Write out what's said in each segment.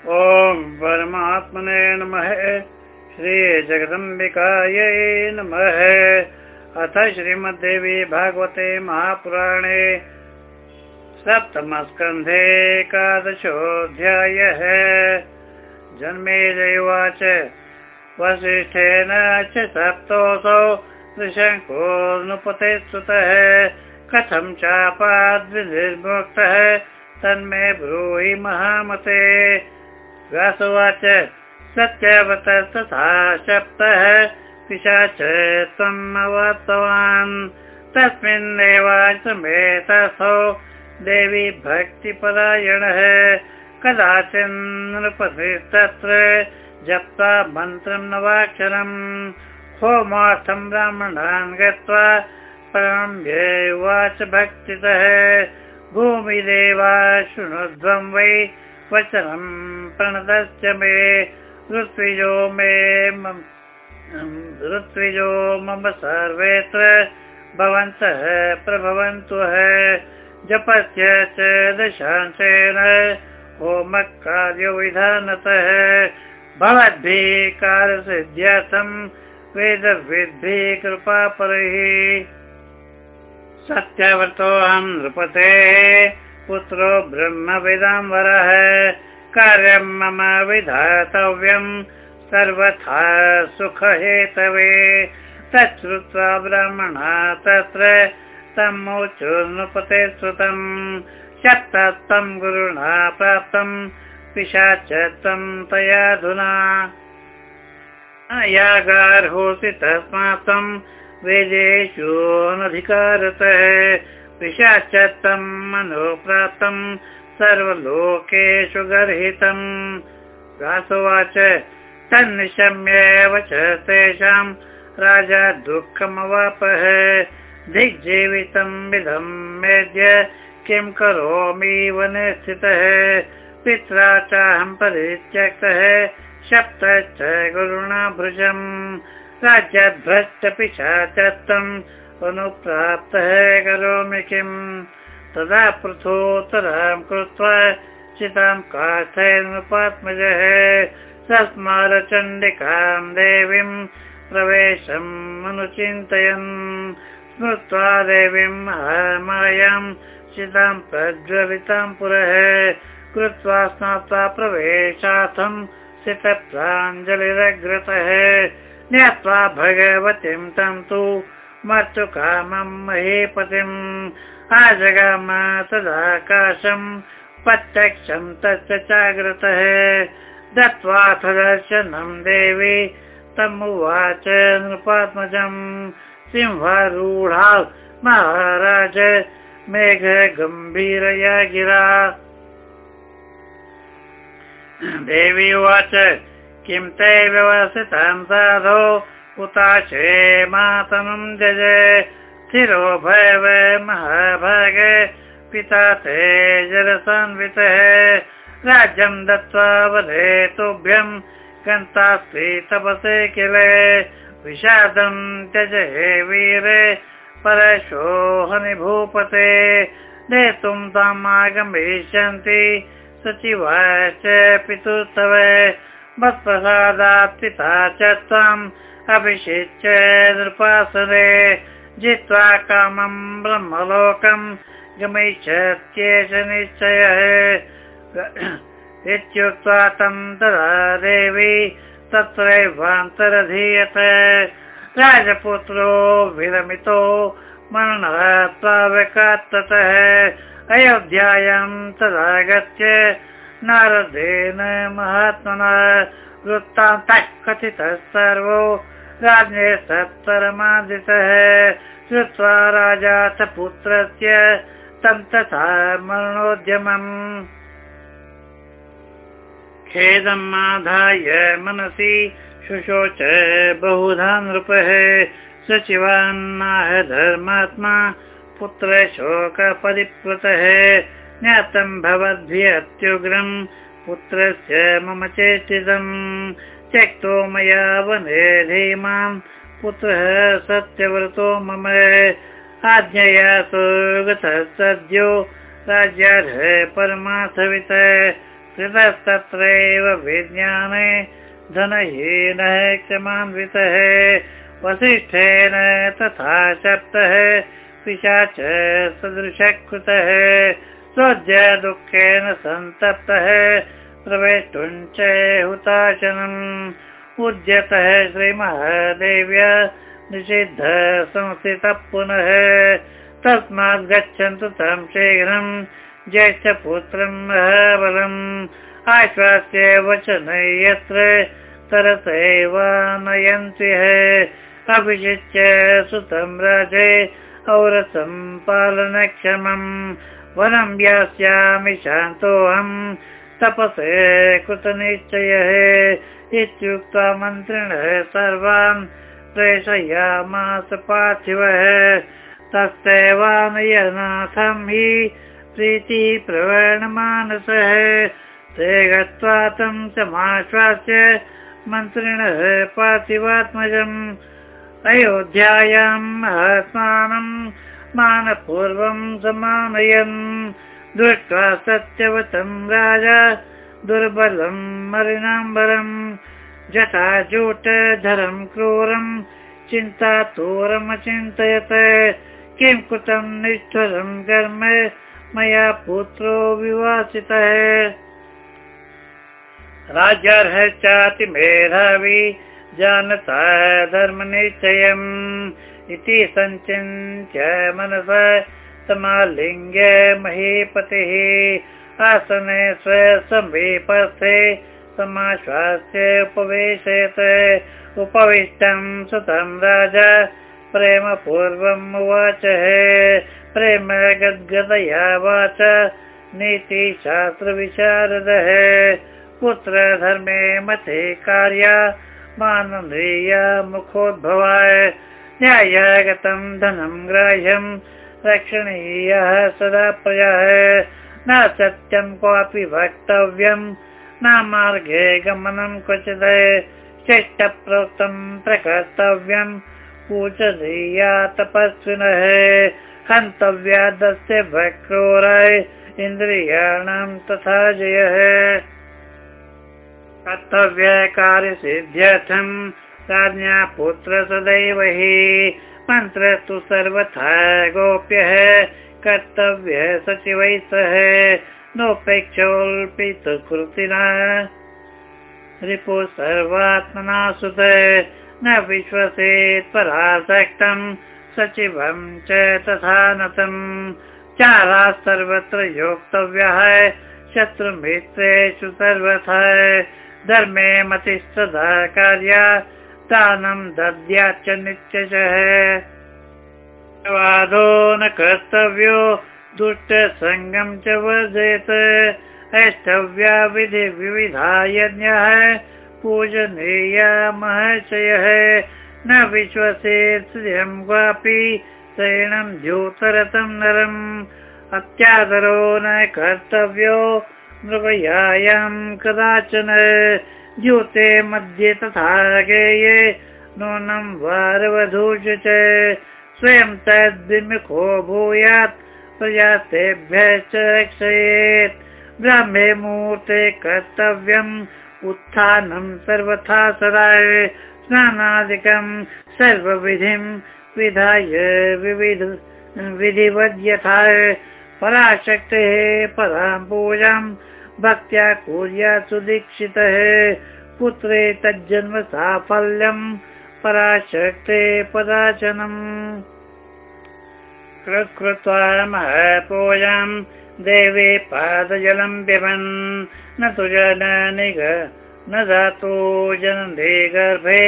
ॐ परमात्मने नमः। श्रीजगदम्बिकायै नमः। अथ श्रीमद्देवी भागवते महापुराणे सप्तमस्कन्धे एकादशोऽध्यायः। जन्मेजयुवाच वसिष्ठेन च सप्तोऽसौ त्रिशङ्कोनुपते स्तुतः। कथं चापाद्विनिर्मुक्तः तन्मे ब्रूहि महामते व्यासुवाच सत्यवत तथा शप्तः पिशाच त्वम् अवर्तवान् तस्मिन्नेवासमेतसौ देवी भक्तिपरायणः। कदाचिन्नृपतिस्तत्र जप्त्वा मन्त्रं नवाक्षरम् होमार्थं ब्राह्मणान् गत्वा उवाच भक्तितः। भूमिदेवा शृणुध्वं वै वचनं प्रणतश्च मे ऋत्विजो मे ऋत्विजो मम सर्वेत्र भवन्तः प्रभवन्तु जपस्य च दशांशेन होमकार्यविधानतः भवद्भिः कारसिद्ध्यर्थं वेदविद्भिः कृपापरैः सत्यव्रतोऽहं नृपते पुत्रो ब्रह्मविदाम्बरः कार्यं मम विधातव्यं। सर्वथा सुखहेतवे। तच्छ्रुत्वा ब्राह्मणा तत्र तमोचु नृपते श्रुतम्। शक्तत्वं गुरुणा प्राप्तं पिशाच तं तयाधुना। यागार्होसि तस्मात् वेदेषु अनधिकारतः पिशाचत्वं मनोप्राप्तं सर्वलोकेषु गर्हितम् रासुवाच तन्निशम्येव च तेषां राजा दुःखमवापः। दिग्जीवितं विधं मेद्य किं करोमि वने स्थितः पित्रा चाहं परित्यक्तः शप्तश्च गुरुणा भृशम् राज्यभ्रष्टपिशाचत्वम् अनुप्राप्तः करोमि किम्? तदा पृथोत्तरां कृत्वा चितां काष्ठैर्नुपात्मजः सस्मारचण्डिकां देवीं प्रवेशम् अनुचिन्तयन् स्मृत्वा देवीं मायां चितां प्रज्वलितां पुरः। कृत्वा स्नात्वा प्रवेशार्थं स्थितप्राञ्जलिरग्रतः ज्ञात्वा भगवतीं तं तु मर्तुकामं महीपतिम् आजगाम तदाकाशं प्रत्यक्षं तस्य चाग्रतः दत्त्वाथ दर्शनं देवी तमुवाच नृपात्मजम् सिंहरूढा महाराज मेघ गम्भीरया गिरा। देवी उवाच किं ते व्यवसितां साधो उताशे मातनं जज स्थिरो भैव महाभाग पिता ते जरसान्वितः राज्यं दत्त्वा वधे तुभ्यं गन्तास्ति तपसे किल। विषादं त्यज हे वीरे परशो हनिभूपते नेतुं ताम् आगमिष्यन्ति पितुस्तव। मत्प्रसादात् पिता च त्वाम् अभिषिच्य नृपासने जित्वा कामं ब्रह्मलोकं गमिष्यत्येष निश्चयः। इत्युक्त्वा तं तदा देवी तत्रैवान्तरधीयत। राजपुत्रो विरमितो मरणत्वावकात्ततः अयोध्यायां तदागत्य नारदेन महात्मना वृत्तान्तः कथितः सर्वो राज्ञे सत्तरमादितः श्रुत्वा राजा स पुत्रस्य तं मरणोद्यमम्। खेदम् आधाय मनसि शुशोच बहुधा नृपः सचिवान्नाह धर्मात्मा पुत्र शोकपरिप्लुतः ज्ञातं भवद्भिः अत्युग्रम् पुत्रस्य मम चेष्टितम् त्यक्तो मया वने धीमां। पुत्रः सत्यव्रतो मम आज्ञया गतः सद्यो राज्यार्ह परमार्थवित स्थितस्तत्रैव विज्ञाने धनहीनः क्षमान्वितः वसिष्ठेन तथा शप्तः पिशाच सदृशकृतः स्वज्य दुःखेन सन्तप्तः प्रवेष्टुञ्च हुताशनम् उद्यतः श्रीमहादेव्य निषिद्ध संस्थितः पुनः तस्मात् गच्छन्तु तं शीघ्रम् ज्येष्ठपुत्रम् महाबलम्। आश्वास्य वचन यत्र तरत एव नयन्ति अभिषिच्य सुतं राजे औरसं पालनक्षमम् वनं यास्यामि शान्तोऽहम् तपसे कृतनिश्चयः इत्युक्त्वा मन्त्रिणः सर्वान् प्रेषयामास पार्थिवः तस्यैवानयनाथं हि प्रीतिः प्रवर्णमानसः ते गत्वा तं समाश्वास्य मन्त्रिणः पार्थिवात्मजम् अयोध्यायाम् आत्मानं मानपूर्वं समानयन्। दृष्ट्वा सत्यवतं राजा दुर्बलं मरिणाम्बरम् जटाजूटधरं क्रूरम् चिन्तातोरमचिन्तयत् किं कृतं निष्ठुरं कर्म मया पुत्रो विवासितः। राज्यार्हश्चाति मेधावी जानता धर्मनिश्चयम् इति सञ्चिन्त्य मनस समालिङ्ग्य महीपतिः। आसने स्वसमीपस्थे समाश्वास्य उपवेशयत् उपविष्टं सुतं राजा प्रेमपूर्वम् उवाच। प्रेम गद्गदया वाच नीतिशास्त्रविशारदः। पुत्रधर्मे मते कार्या माननीय मुखोद्भवाय न्यायगतं धनं ग्राह्यं रक्षणीयः सदा प्रजाः। न सत्यं क्वापि वक्तव्यं न मार्गे गमनं क्वचित् चेष्टप्रोक्तं प्रकर्तव्यम् पूजनीया तपस्विनः। हन्तव्यादस्य भक्रोराय इन्द्रियाणां तथा जयः। कर्तव्यकार्यसिद्ध्यर्थं राज्ञा पुत्र सदैव हि मन्त्रस्तु सर्वथा गोप्यः कर्तव्यः सचिवैः सह नोपेक्षोल्पितकृतिना। रिपु सर्वात्मना सुत न विश्वसेत् परासक्तं सचिवं च तथा नतम्। चारा सर्वत्र योक्तव्यः शत्रुमित्रेषु सर्वथा। धर्मे मतिस्तदा कार्या दानं दद्याच्च नित्यशः। वादो न कर्तव्यो दुष्टसङ्गं च वर्धयत् ऐष्टव्या विधि विविधा यज्ञः पूजनीया महर्षयः न विश्वसेत् श्रियं क्वापि शयनं द्यूतरतं नरम्। अत्यादरो न कर्तव्यो मृगयायां कदाचन तथा गेये नूनं वारवधूष च स्वयं तद्विमुखो भूयात् प्रयातेभ्यश्च रक्षयेत्। ब्राह्मे मूर्ते कर्तव्यम् उत्थानं सर्वथा सदा स्नानादिकं सर्वविधिं विधाय विविध विधिवद्यथा पराशक्तेः परां पूजां भक्त्या कुर्या सुदीक्षितः। पुत्रे तज्जन्म साफल्यं पराशक्ते पदाचनम् कृत्वा महपूजां देवे पादजलं पिबन्। न तु जननिग न दातु जनन्दे गर्भे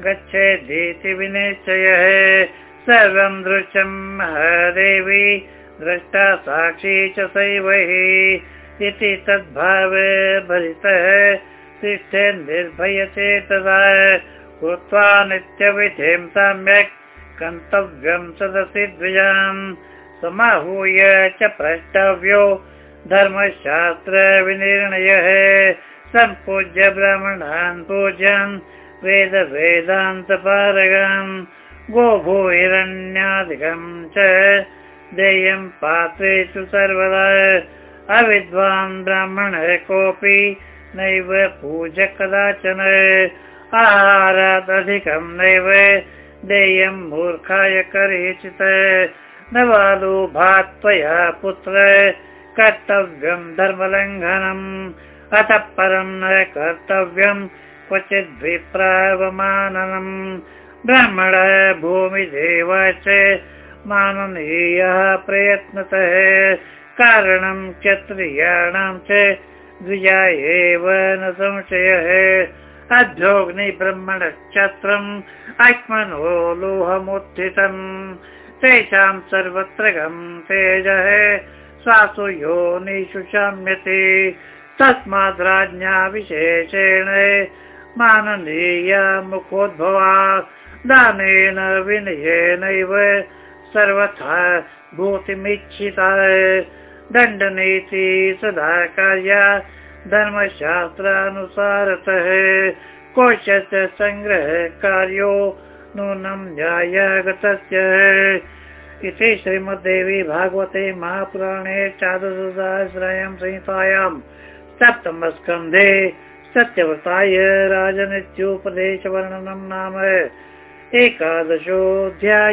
गच्छेदिति विनिश्चयः। सर्वं दृश्यं महादेवी द्रष्टा साक्षी च सैवैः इति तद्भाव भरितः तिष्ठे निर्भयते तदा। कृत्वा नित्यविधिं सम्यक् गन्तव्यं सदसि द्विजाम्। समाहूय च प्रष्टव्यो धर्मशास्त्रविनिर्णयः सम्पूज्य ब्राह्मणान् पूज्यान् वेद वेदान्तपारगान् गोभूहिरण्यादिकं च देयं पात्रेषु सर्वदा अविद्वान् ब्राह्मणः कोऽपि नैव पूज कदाचन आहारादधिकं नैव देयं मूर्खाय करेचित्। न वालो भात् त्वया पुत्र कर्तव्यं धर्मलङ्घनम्। अतः परं न कर्तव्यं क्वचिद् विप्रावमाननम् ब्राह्मण भूमिदेव च माननीयः प्रयत्नतः कारणं क्षत्रियाणां च द्विजा एव न संशयः। ब्रह्मणक्षत्रम् आत्मनो लोहमुत्थितम्। तेषां सर्वत्र गम् तेजः। स्वासु योनिषु शाम्यते। तस्मात् राज्ञा विशेषेण माननीया मुखोद्भवा। दानेन विनयेनैव सर्वथा भूतिमिच्छिता दण्डनीति धर्मशास्त्रानुसारतः। कोशस्य सङ्ग्रहकार्यो नूनं न्यायागतस्य। इति श्रीमद्देवी भागवते महापुराणे चादुसहस्रायां संहितायां सप्तमस्कन्धे सत्यव्रताय राजनीत्योपदेशवर्णनं नाम एकादशोऽध्यायः